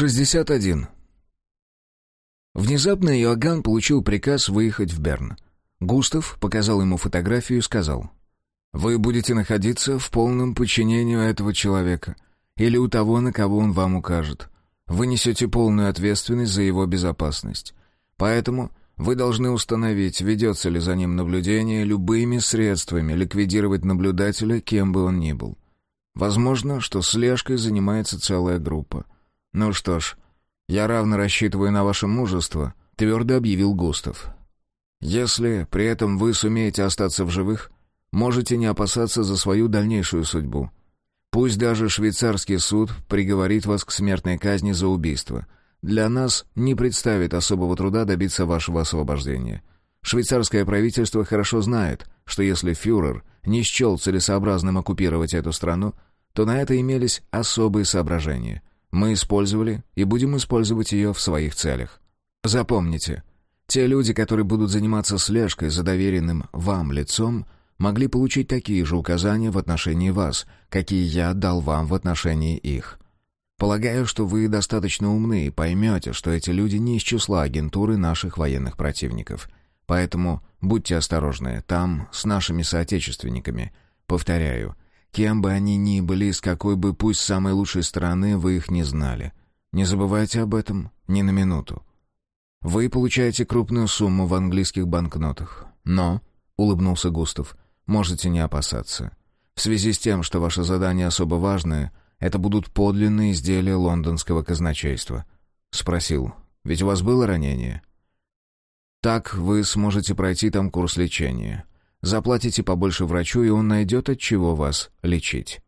61. Внезапно Иоганн получил приказ выехать в Берн. Густав показал ему фотографию и сказал, «Вы будете находиться в полном подчинении этого человека или у того, на кого он вам укажет. Вы несете полную ответственность за его безопасность. Поэтому вы должны установить, ведется ли за ним наблюдение любыми средствами, ликвидировать наблюдателя, кем бы он ни был. Возможно, что слежкой занимается целая группа. Ну что ж, я равно рассчитываю на ваше мужество, твердо объявил Густав. Если при этом вы сумеете остаться в живых, можете не опасаться за свою дальнейшую судьбу. Пусть даже швейцарский суд приговорит вас к смертной казни за убийство. Для нас не представит особого труда добиться вашего освобождения. Швейцарское правительство хорошо знает, что если фюрер не счел целесообразным оккупировать эту страну, то на это имелись особые соображения. Мы использовали и будем использовать ее в своих целях. Запомните, те люди, которые будут заниматься слежкой за доверенным вам лицом, могли получить такие же указания в отношении вас, какие я дал вам в отношении их. Полагаю, что вы достаточно умны и поймете, что эти люди не из числа агентуры наших военных противников. Поэтому будьте осторожны, там с нашими соотечественниками. Повторяю, Кем бы они ни были, с какой бы пусть самой лучшей стороны, вы их не знали. Не забывайте об этом ни на минуту. Вы получаете крупную сумму в английских банкнотах. Но, — улыбнулся Густав, — можете не опасаться. В связи с тем, что ваше задание особо важное, это будут подлинные изделия лондонского казначейства. Спросил, ведь у вас было ранение? Так вы сможете пройти там курс лечения. Заплатите побольше врачу, и он найдет от чего вас лечить.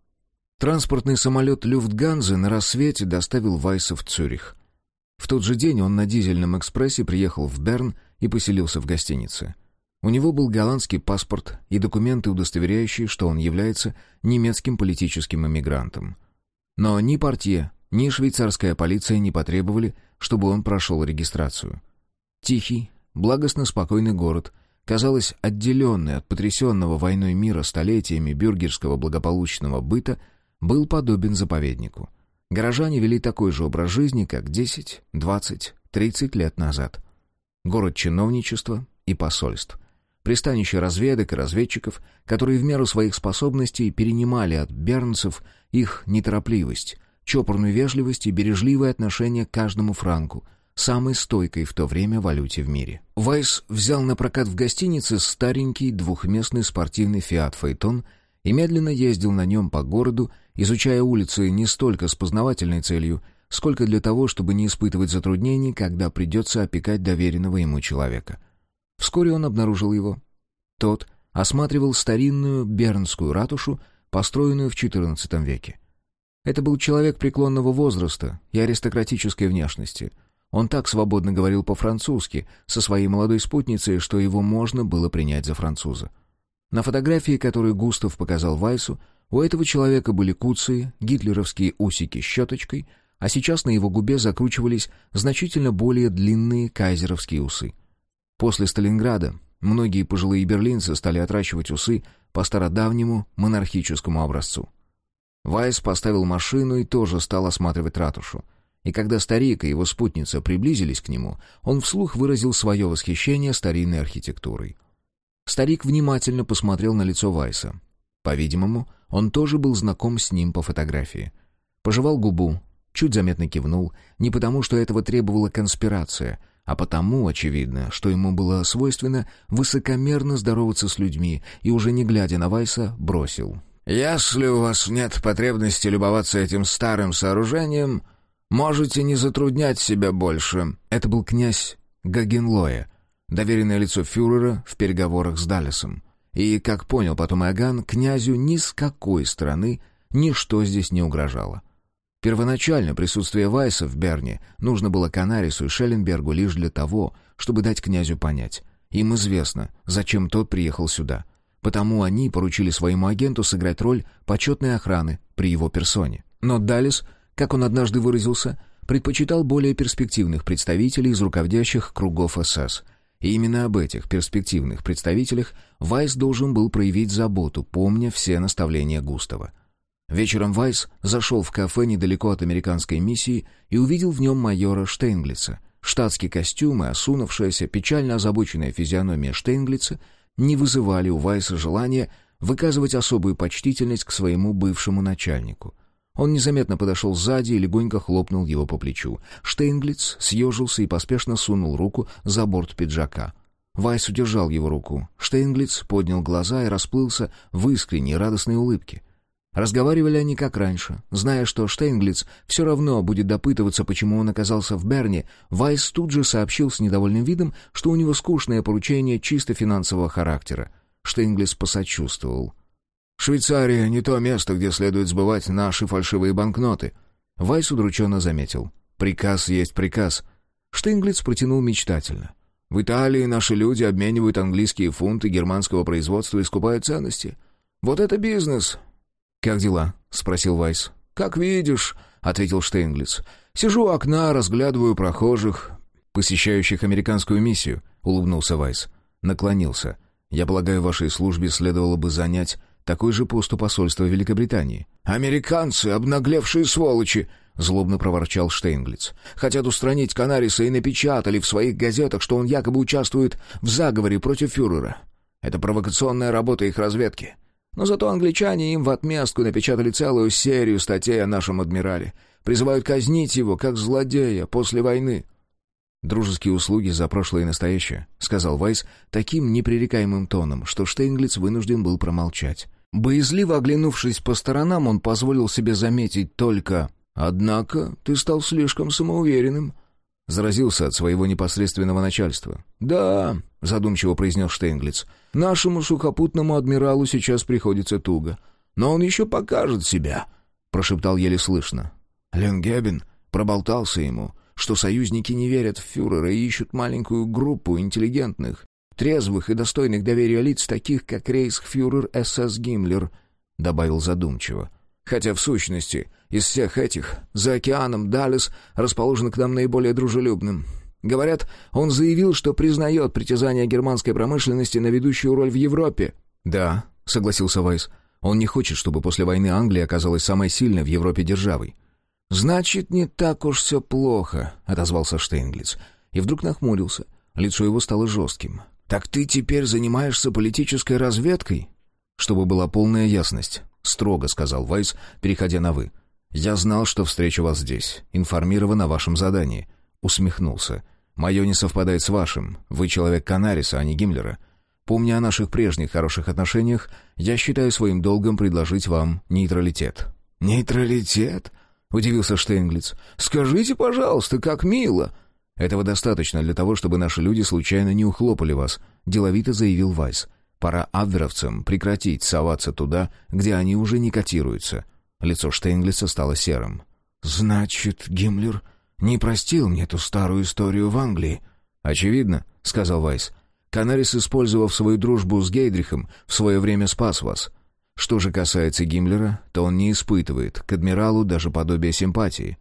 Транспортный самолет Люфтганзы на рассвете доставил Вайса в Цюрих. В тот же день он на дизельном экспрессе приехал в Берн и поселился в гостинице. У него был голландский паспорт и документы, удостоверяющие, что он является немецким политическим эмигрантом. Но ни портье, ни швейцарская полиция не потребовали, чтобы он прошел регистрацию. Тихий, благостно спокойный город, казалось, отделенный от потрясенного войной мира столетиями бюргерского благополучного быта, был подобен заповеднику. Горожане вели такой же образ жизни, как 10, 20, 30 лет назад. Город чиновничества и посольств. Пристанище разведок и разведчиков, которые в меру своих способностей перенимали от бернцев их неторопливость, чопорную вежливость и бережливое отношение к каждому франку — самой стойкой в то время валюте в мире. Вайс взял на прокат в гостинице старенький двухместный спортивный «Фиат Фейтон» и медленно ездил на нем по городу, изучая улицы не столько с познавательной целью, сколько для того, чтобы не испытывать затруднений, когда придется опекать доверенного ему человека. Вскоре он обнаружил его. Тот осматривал старинную Бернскую ратушу, построенную в XIV веке. Это был человек преклонного возраста и аристократической внешности — он так свободно говорил по-французски со своей молодой спутницей, что его можно было принять за француза. На фотографии, которую Густав показал Вайсу, у этого человека были куцы, гитлеровские усики щеточкой, а сейчас на его губе закручивались значительно более длинные кайзеровские усы. После Сталинграда многие пожилые берлинцы стали отращивать усы по стародавнему монархическому образцу. Вайс поставил машину и тоже стал осматривать ратушу. И когда старик и его спутница приблизились к нему, он вслух выразил свое восхищение старинной архитектурой. Старик внимательно посмотрел на лицо Вайса. По-видимому, он тоже был знаком с ним по фотографии. Пожевал губу, чуть заметно кивнул, не потому, что этого требовала конспирация, а потому, очевидно, что ему было свойственно высокомерно здороваться с людьми и, уже не глядя на Вайса, бросил. «Если у вас нет потребности любоваться этим старым сооружением, Можете не затруднять себя больше. Это был князь Гагенлоя, доверенное лицо фюрера в переговорах с Даллесом. И, как понял потом Иоганн, князю ни с какой стороны ничто здесь не угрожало. Первоначально присутствие Вайса в Берне нужно было Канарису и Шелленбергу лишь для того, чтобы дать князю понять. Им известно, зачем тот приехал сюда. Потому они поручили своему агенту сыграть роль почетной охраны при его персоне. Но Даллес как он однажды выразился, предпочитал более перспективных представителей из руководящих кругов СС. И именно об этих перспективных представителях Вайс должен был проявить заботу, помня все наставления Густава. Вечером Вайс зашел в кафе недалеко от американской миссии и увидел в нем майора Штейнглица. Штатский костюм и осунувшаяся, печально озабоченная физиономия Штейнглица не вызывали у Вайса желания выказывать особую почтительность к своему бывшему начальнику. Он незаметно подошел сзади и легонько хлопнул его по плечу. Штейнглиц съежился и поспешно сунул руку за борт пиджака. Вайс удержал его руку. Штейнглиц поднял глаза и расплылся в искренней радостной улыбке. Разговаривали они как раньше. Зная, что Штейнглиц все равно будет допытываться, почему он оказался в Берне, Вайс тут же сообщил с недовольным видом, что у него скучное поручение чисто финансового характера. Штейнглиц посочувствовал. «Швейцария — не то место, где следует сбывать наши фальшивые банкноты». Вайс удрученно заметил. «Приказ есть приказ». Штейнглиц протянул мечтательно. «В Италии наши люди обменивают английские фунты германского производства и скупают ценности. Вот это бизнес. «Как дела?» — спросил Вайс. «Как видишь», — ответил Штейнглиц. «Сижу у окна, разглядываю прохожих, посещающих американскую миссию», — улыбнулся Вайс. Наклонился. «Я полагаю, вашей службе следовало бы занять такой же пост у посольства Великобритании». «Американцы, обнаглевшие сволочи!» — злобно проворчал Штейнглиц. «Хотят устранить Канариса и напечатали в своих газетах, что он якобы участвует в заговоре против фюрера. Это провокационная работа их разведки. Но зато англичане им в отместку напечатали целую серию статей о нашем адмирале. Призывают казнить его, как злодея, после войны. «Дружеские услуги за прошлое и настоящее», — сказал Вайс таким непререкаемым тоном, что Штейнглиц вынужден был промолчать. Боязливо оглянувшись по сторонам, он позволил себе заметить только «Однако ты стал слишком самоуверенным». Заразился от своего непосредственного начальства. «Да», — задумчиво произнес Штейнглиц, — Нашему сухопутному адмиралу сейчас приходится туго. Но он еще покажет себя», — прошептал еле слышно. Ленгебен проболтался ему, что союзники не верят в фюрера и ищут маленькую группу интеллигентных, трезвых и достойных доверия лиц, таких как рейхсфюрер СС Гиммлер, — добавил задумчиво. Хотя в сущности из всех этих за океаном Даллес расположен к нам наиболее дружелюбным. Говорят, он заявил, что признает притязание германской промышленности на ведущую роль в Европе. «Да», — согласился Вайс. «Он не хочет, чтобы после войны Англия оказалась самой сильной в Европе державой». «Значит, не так уж все плохо», — отозвался Штейнглиц. И вдруг нахмурился. Лицо его стало жестким. «Так ты теперь занимаешься политической разведкой?» «Чтобы была полная ясность», — строго сказал Вайс, переходя на «вы». «Я знал, что встречу вас здесь. Информирован о вашем задании». Усмехнулся. Мое не совпадает с вашим. Вы человек Канариса, а не Гиммлера. Помня о наших прежних хороших отношениях, я считаю своим долгом предложить вам нейтралитет». «Нейтралитет?» — удивился Штейнглиц. «Скажите, пожалуйста, как мило!» «Этого достаточно для того, чтобы наши люди случайно не ухлопали вас», — деловито заявил Вайс. «Пора абверовцам прекратить соваться туда, где они уже не котируются». Лицо Штейнглица стало серым. «Значит, Гиммлер не простил мне ту старую историю в Англии. Очевидно, сказал Вайс. Канарис, использовав свою дружбу с Гейдрихом, в свое время спас вас. Что же касается Гиммлера, то он не испытывает к адмиралу даже подобия симпатии.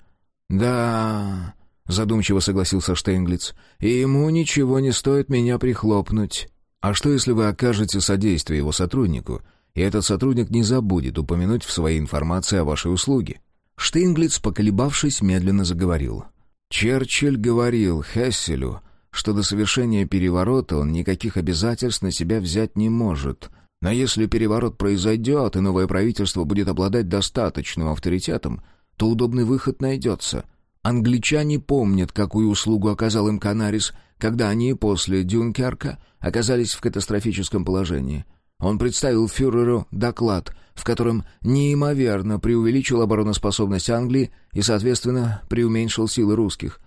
Да, задумчиво согласился Штейнглиц. И ему ничего не стоит меня прихлопнуть. А что, если вы окажете содействие его сотруднику, и этот сотрудник не забудет упомянуть в своей информации о вашей услуге? Штейнглиц, поколебавшись, медленно заговорил. Черчилль говорил Хесселю, что до совершения переворота он никаких обязательств на себя взять не может. Но если переворот произойдет, и новое правительство будет обладать достаточным авторитетом, то удобный выход найдется. Англичане помнят, какую услугу оказал им Канарис, когда они после Дюнкерка оказались в катастрофическом положении. Он представил фюреру доклад, в котором неимоверно преувеличил обороноспособность Англии и, соответственно, преуменьшил силы русских.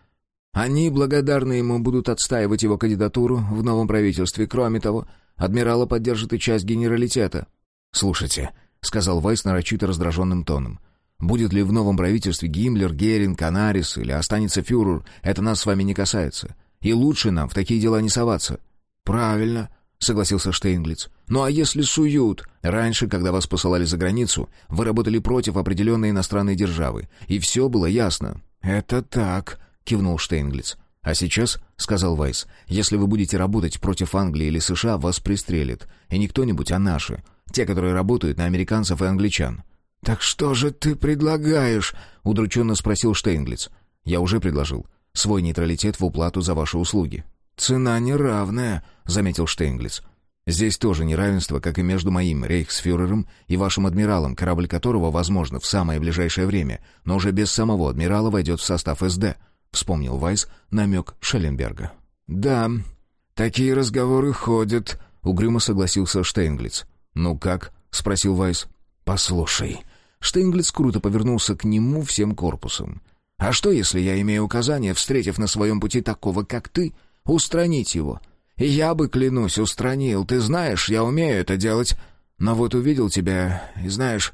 Они благодарны ему будут отстаивать его кандидатуру в новом правительстве. Кроме того, адмирала поддержит и часть генералитета. «Слушайте», — сказал Вайс нарочито раздраженным тоном, «будет ли в новом правительстве Гиммлер, Геринг, Канарис или останется фюрер, это нас с вами не касается. И лучше нам в такие дела не соваться». «Правильно», — согласился Штейнглиц. «Ну а если суют? Раньше, когда вас посылали за границу, вы работали против определенной иностранной державы, и все было ясно». «Это так», — кивнул Штейнглиц. «А сейчас», — сказал Вайс, — «если вы будете работать против Англии или США, вас пристрелят. И не кто-нибудь, а наши. Те, которые работают на американцев и англичан». «Так что же ты предлагаешь?» — удрученно спросил Штейнглиц. «Я уже предложил. Свой нейтралитет в уплату за ваши услуги». «Цена неравная», — заметил Штейнглиц. «Здесь тоже неравенство, как и между моим рейхсфюрером и вашим адмиралом, корабль которого, возможно, в самое ближайшее время, но уже без самого адмирала войдет в состав СД», — вспомнил Вайс намек Шелленберга. «Да, такие разговоры ходят», — угрюмо согласился Штейнглиц. «Ну как?» — спросил Вайс. «Послушай». Штейнглиц круто повернулся к нему всем корпусом. «А что, если я имею указание, встретив на своем пути такого, как ты, устранить его? Я бы, клянусь, устранил. Ты знаешь, я умею это делать. Но вот увидел тебя, и знаешь,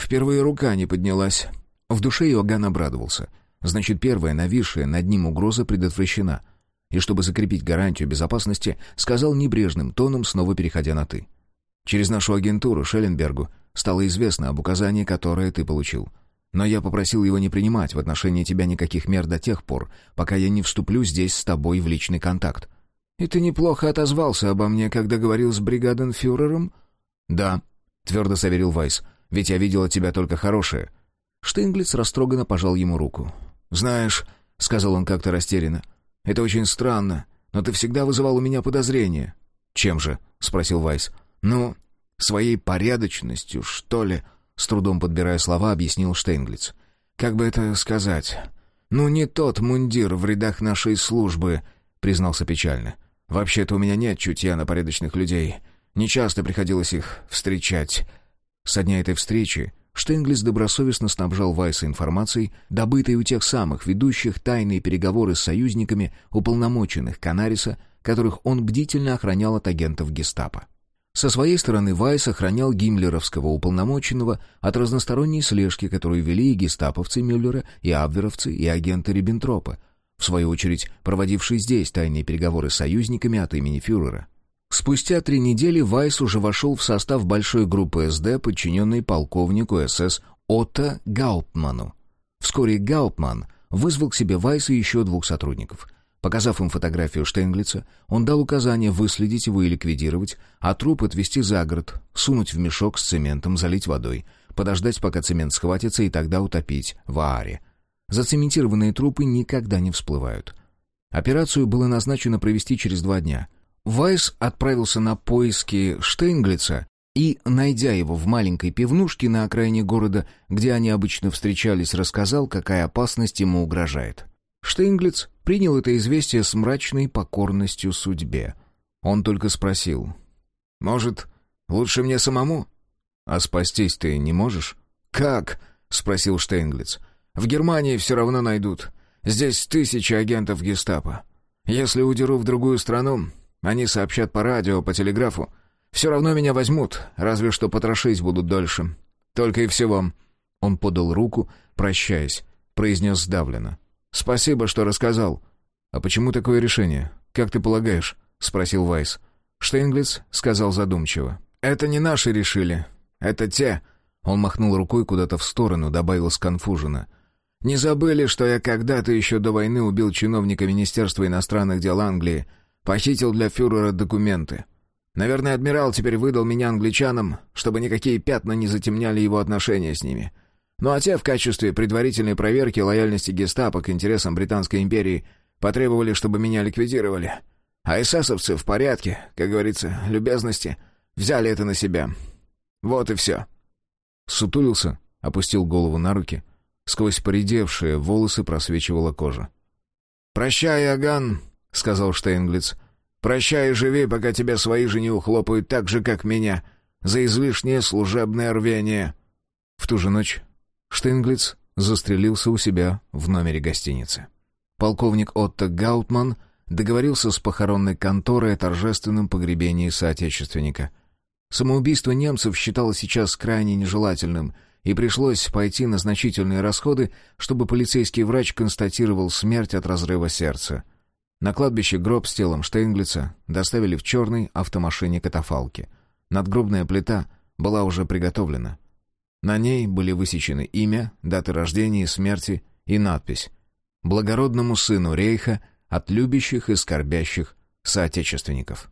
впервые рука не поднялась». В душе Иоганн обрадовался. Значит, первая нависшая над ним угроза предотвращена. И чтобы закрепить гарантию безопасности, сказал небрежным тоном, снова переходя на «ты». Через нашу агентуру Шелленбергу стало известно об указании, которое ты получил. Но я попросил его не принимать в отношении тебя никаких мер до тех пор, пока я не вступлю здесь с тобой в личный контакт. И ты неплохо отозвался обо мне, когда говорил с бригаденфюрером? Да, твердо заверил Вайс. Ведь я видел от тебя только хорошее. Штейнглиц растроганно пожал ему руку. Знаешь, сказал он как-то растерянно. Это очень странно, но ты всегда вызывал у меня подозрения. Чем же? спросил Вайс. «Ну, своей порядочностью, что ли?» С трудом подбирая слова, объяснил Штейнглиц. «Как бы это сказать? Ну, не тот мундир в рядах нашей службы», — признался печально. «Вообще-то у меня нет чутья на порядочных людей. Не часто приходилось их встречать». Со дня этой встречи Штейнглиц добросовестно снабжал Вайса информацией, добытой у тех самых ведущих тайные переговоры с союзниками уполномоченных Канариса, которых он бдительно охранял от агентов гестапо. Со своей стороны Вайс охранял гиммлеровского уполномоченного от разносторонней слежки, которую вели и гестаповцы Мюллера, и абверовцы, и агенты Риббентропа, в свою очередь проводившие здесь тайные переговоры с союзниками от имени фюрера. Спустя три недели Вайс уже вошел в состав большой группы СД, подчиненной полковнику СС Отто Гауптману. Вскоре Гауптман вызвал к себе Вайса и еще двух сотрудников — Показав им фотографию Штейнглица, он дал указание выследить его и ликвидировать, а труп отвезти за город, сунуть в мешок с цементом, залить водой, подождать, пока цемент схватится, и тогда утопить в Ааре. Зацементированные трупы никогда не всплывают. Операцию было назначено провести через два дня. Вайс отправился на поиски Штейнглица и, найдя его в маленькой пивнушке на окраине города, где они обычно встречались, рассказал, какая опасность ему угрожает. Штейнглиц принял это известие с мрачной покорностью судьбе. Он только спросил. «Может, лучше мне самому?» «А спастись ты не можешь?» «Как?» — спросил Штейнглиц. «В Германии все равно найдут. Здесь тысячи агентов гестапо. Если удеру в другую страну, они сообщат по радио, по телеграфу. Все равно меня возьмут, разве что потрошить будут дольше. Только и всего». Он подал руку, прощаясь, произнес сдавленно. «Спасибо, что рассказал». «А почему такое решение? Как ты полагаешь?» — спросил Вайс. Штейнглиц сказал задумчиво. «Это не наши решили. Это те...» Он махнул рукой куда-то в сторону, добавил сконфуженно. «Не забыли, что я когда-то еще до войны убил чиновника Министерства иностранных дел Англии, похитил для фюрера документы. Наверное, адмирал теперь выдал меня англичанам, чтобы никакие пятна не затемняли его отношения с ними. Ну а те в качестве предварительной проверки лояльности гестапо к интересам Британской империи потребовали, чтобы меня ликвидировали. А эсэсовцы в порядке, как говорится, любезности, взяли это на себя. Вот и все. Сутулился, опустил голову на руки. Сквозь поредевшие волосы просвечивала кожа. «Прощай, Аган», — сказал Штейнглиц. «Прощай и живи, пока тебя свои же не ухлопают так же, как меня, за излишнее служебное рвение». В ту же ночь Штейнглиц застрелился у себя в номере гостиницы. Полковник Отто Гаутман договорился с похоронной конторой о торжественном погребении соотечественника. Самоубийство немцев считалось сейчас крайне нежелательным, и пришлось пойти на значительные расходы, чтобы полицейский врач констатировал смерть от разрыва сердца. На кладбище гроб с телом Штейнглица доставили в черной автомашине катафалке. Надгробная плита была уже приготовлена. На ней были высечены имя, даты рождения и смерти и надпись «Благородному сыну Рейха от любящих и скорбящих соотечественников».